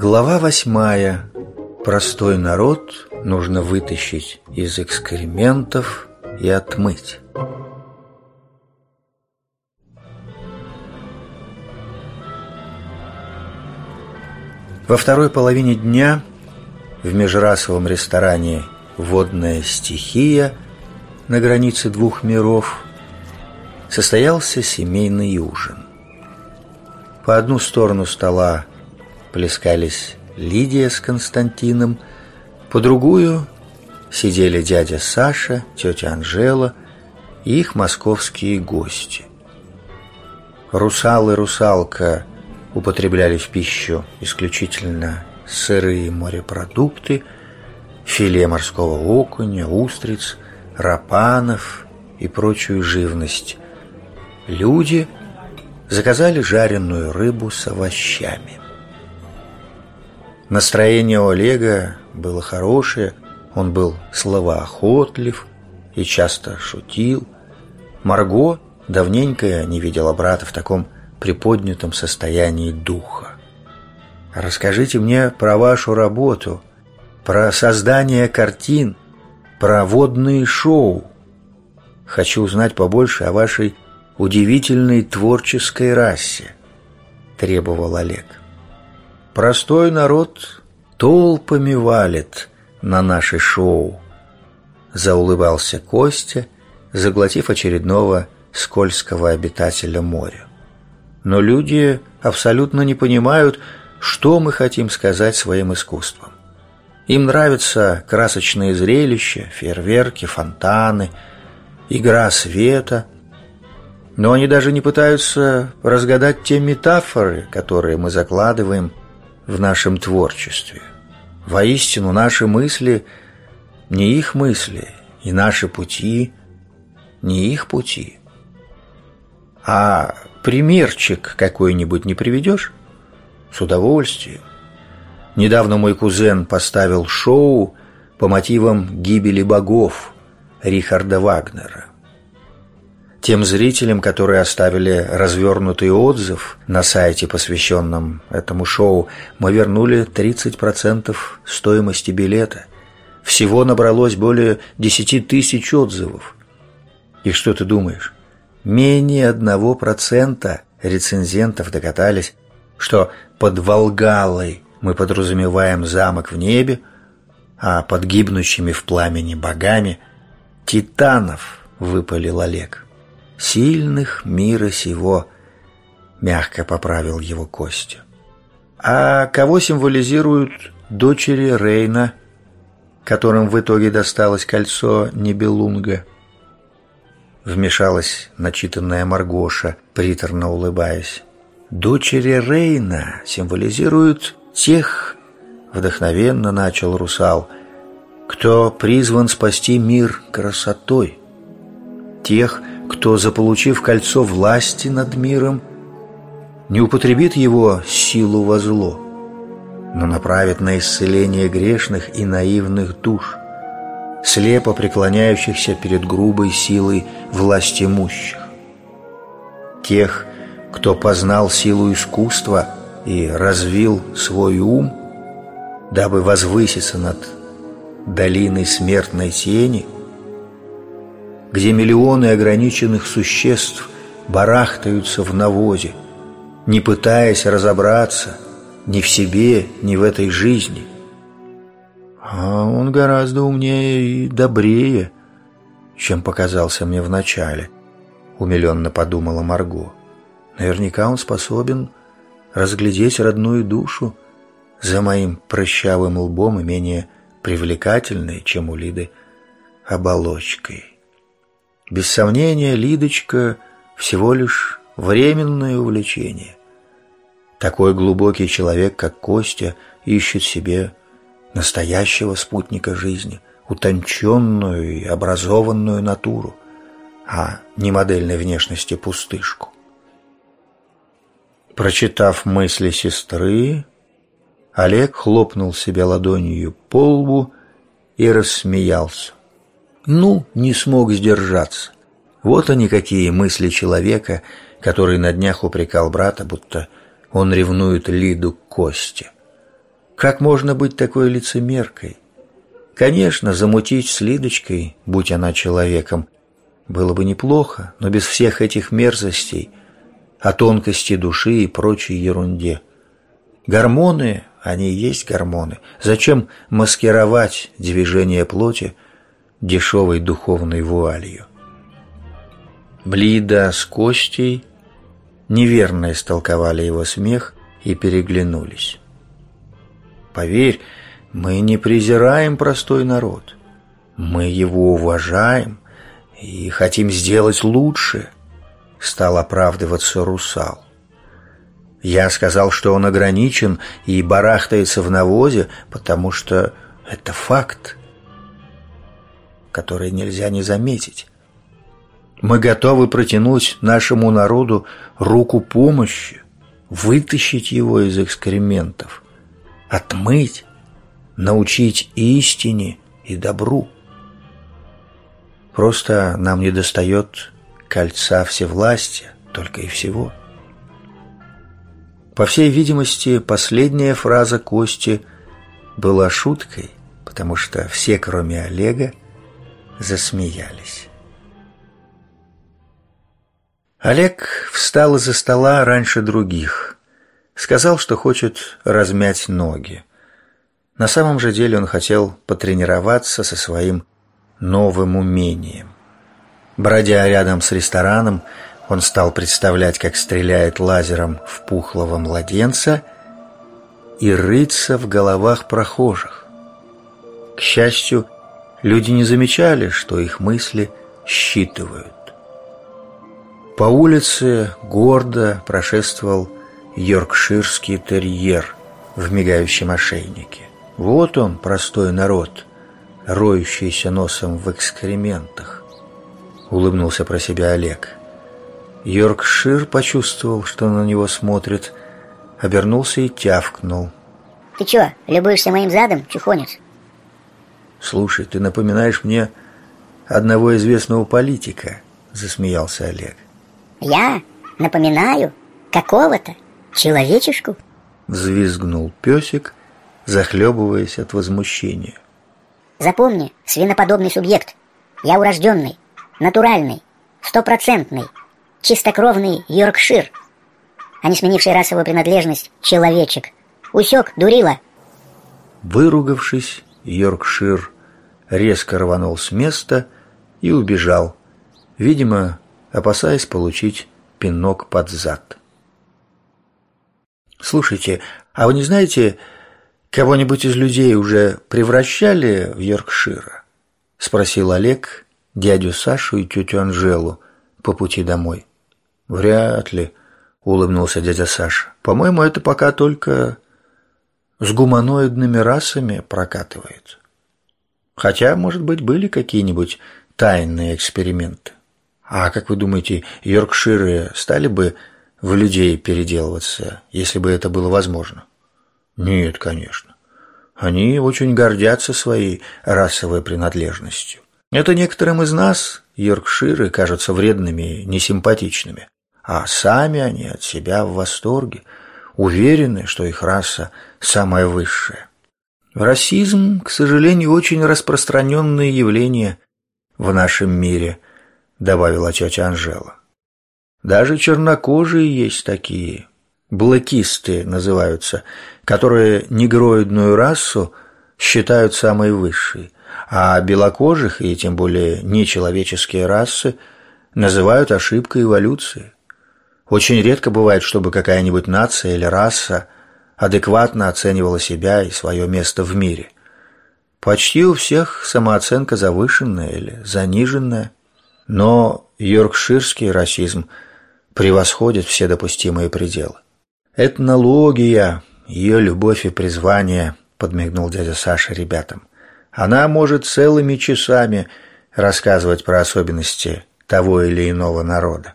Глава восьмая. Простой народ нужно вытащить из экскрементов и отмыть. Во второй половине дня в межрасовом ресторане «Водная стихия» на границе двух миров состоялся семейный ужин. По одну сторону стола плескались Лидия с Константином, по другую сидели дядя Саша, тетя Анжела и их московские гости. Русал и русалка употребляли в пищу исключительно сырые морепродукты, филе морского окуня, устриц, рапанов и прочую живность. Люди заказали жареную рыбу с овощами. Настроение у Олега было хорошее, он был словоохотлив и часто шутил. Марго давненько не видела брата в таком приподнятом состоянии духа. «Расскажите мне про вашу работу, про создание картин, про водные шоу. Хочу узнать побольше о вашей удивительной творческой расе», – требовал Олег. «Простой народ толпами валит на наше шоу», – заулыбался Костя, заглотив очередного скользкого обитателя моря. Но люди абсолютно не понимают, что мы хотим сказать своим искусством. Им нравятся красочные зрелища, фейерверки, фонтаны, игра света. Но они даже не пытаются разгадать те метафоры, которые мы закладываем в нашем творчестве. Воистину, наши мысли не их мысли, и наши пути не их пути. А примерчик какой-нибудь не приведешь? С удовольствием. Недавно мой кузен поставил шоу по мотивам гибели богов Рихарда Вагнера. Тем зрителям, которые оставили развернутый отзыв на сайте, посвященном этому шоу, мы вернули 30% стоимости билета. Всего набралось более 10 тысяч отзывов. И что ты думаешь? Менее одного процента рецензентов докатались, что под Волгалой мы подразумеваем замок в небе, а под гибнущими в пламени богами титанов выпалил Олег. Сильных мира сего, мягко поправил его Костя. А кого символизируют дочери Рейна, которым в итоге досталось кольцо Небелунга? Вмешалась начитанная Маргоша, приторно улыбаясь. Дочери Рейна символизируют тех, вдохновенно начал русал, кто призван спасти мир красотой. Тех, кто, заполучив кольцо власти над миром, не употребит его силу во зло, но направит на исцеление грешных и наивных душ – слепо преклоняющихся перед грубой силой власть имущих. Тех, кто познал силу искусства и развил свой ум, дабы возвыситься над долиной смертной тени, где миллионы ограниченных существ барахтаются в навозе, не пытаясь разобраться ни в себе, ни в этой жизни – а он гораздо умнее и добрее, чем показался мне вначале, умиленно подумала Марго. Наверняка он способен разглядеть родную душу за моим прыщавым лбом и менее привлекательной, чем у Лиды, оболочкой. Без сомнения, Лидочка всего лишь временное увлечение. Такой глубокий человек, как Костя, ищет себе настоящего спутника жизни, утонченную и образованную натуру, а не модельной внешности пустышку. Прочитав мысли сестры, Олег хлопнул себя ладонью по лбу и рассмеялся. Ну, не смог сдержаться. Вот они какие мысли человека, который на днях упрекал брата, будто он ревнует Лиду к Косте. Как можно быть такой лицемеркой? Конечно, замутить с Лидочкой, будь она человеком, было бы неплохо, но без всех этих мерзостей, о тонкости души и прочей ерунде. Гормоны, они и есть гормоны. Зачем маскировать движение плоти дешевой духовной вуалью? Блида с Костей неверно истолковали его смех и переглянулись. Поверь, мы не презираем простой народ. Мы его уважаем и хотим сделать лучше, стал оправдываться русал. Я сказал, что он ограничен и барахтается в навозе, потому что это факт, который нельзя не заметить. Мы готовы протянуть нашему народу руку помощи, вытащить его из экскрементов, отмыть, научить истине и добру. Просто нам не достает кольца всевластия, только и всего. По всей видимости, последняя фраза Кости была шуткой, потому что все, кроме Олега, засмеялись. Олег встал из-за стола раньше других. Сказал, что хочет размять ноги. На самом же деле он хотел потренироваться со своим новым умением. Бродя рядом с рестораном, он стал представлять, как стреляет лазером в пухлого младенца и рыться в головах прохожих. К счастью, люди не замечали, что их мысли считывают. По улице гордо прошествовал йоркширский терьер в мигающем ошейнике. Вот он, простой народ, роющийся носом в экскрементах. Улыбнулся про себя Олег. Йоркшир почувствовал, что на него смотрит, обернулся и тявкнул. «Ты чё, любуешься моим задом, чухонец?» «Слушай, ты напоминаешь мне одного известного политика», — засмеялся Олег. Я напоминаю какого-то человечешку? Взвизгнул песик, захлебываясь от возмущения. Запомни, свиноподобный субъект. Я урожденный, натуральный, стопроцентный, чистокровный Йоркшир, а не сменивший расовую принадлежность человечек. Усек, дурила. Выругавшись, Йоркшир резко рванул с места и убежал. Видимо, опасаясь получить пинок под зад. «Слушайте, а вы не знаете, кого-нибудь из людей уже превращали в Йоркшира?» — спросил Олег дядю Сашу и тетю Анжелу по пути домой. «Вряд ли», — улыбнулся дядя Саша. «По-моему, это пока только с гуманоидными расами прокатывает. Хотя, может быть, были какие-нибудь тайные эксперименты. А как вы думаете, Йоркширы стали бы в людей переделываться, если бы это было возможно? Нет, конечно. Они очень гордятся своей расовой принадлежностью. Это некоторым из нас, Йоркширы, кажутся вредными, несимпатичными. А сами они от себя в восторге, уверены, что их раса самая высшая. Расизм, к сожалению, очень распространенное явление в нашем мире – добавила тетя Анжела. Даже чернокожие есть такие, блэкисты называются, которые негроидную расу считают самой высшей, а белокожих и тем более нечеловеческие расы называют ошибкой эволюции. Очень редко бывает, чтобы какая-нибудь нация или раса адекватно оценивала себя и свое место в мире. Почти у всех самооценка завышенная или заниженная. Но йоркширский расизм превосходит все допустимые пределы. «Этнология, ее любовь и призвание», — подмигнул дядя Саша ребятам. «Она может целыми часами рассказывать про особенности того или иного народа.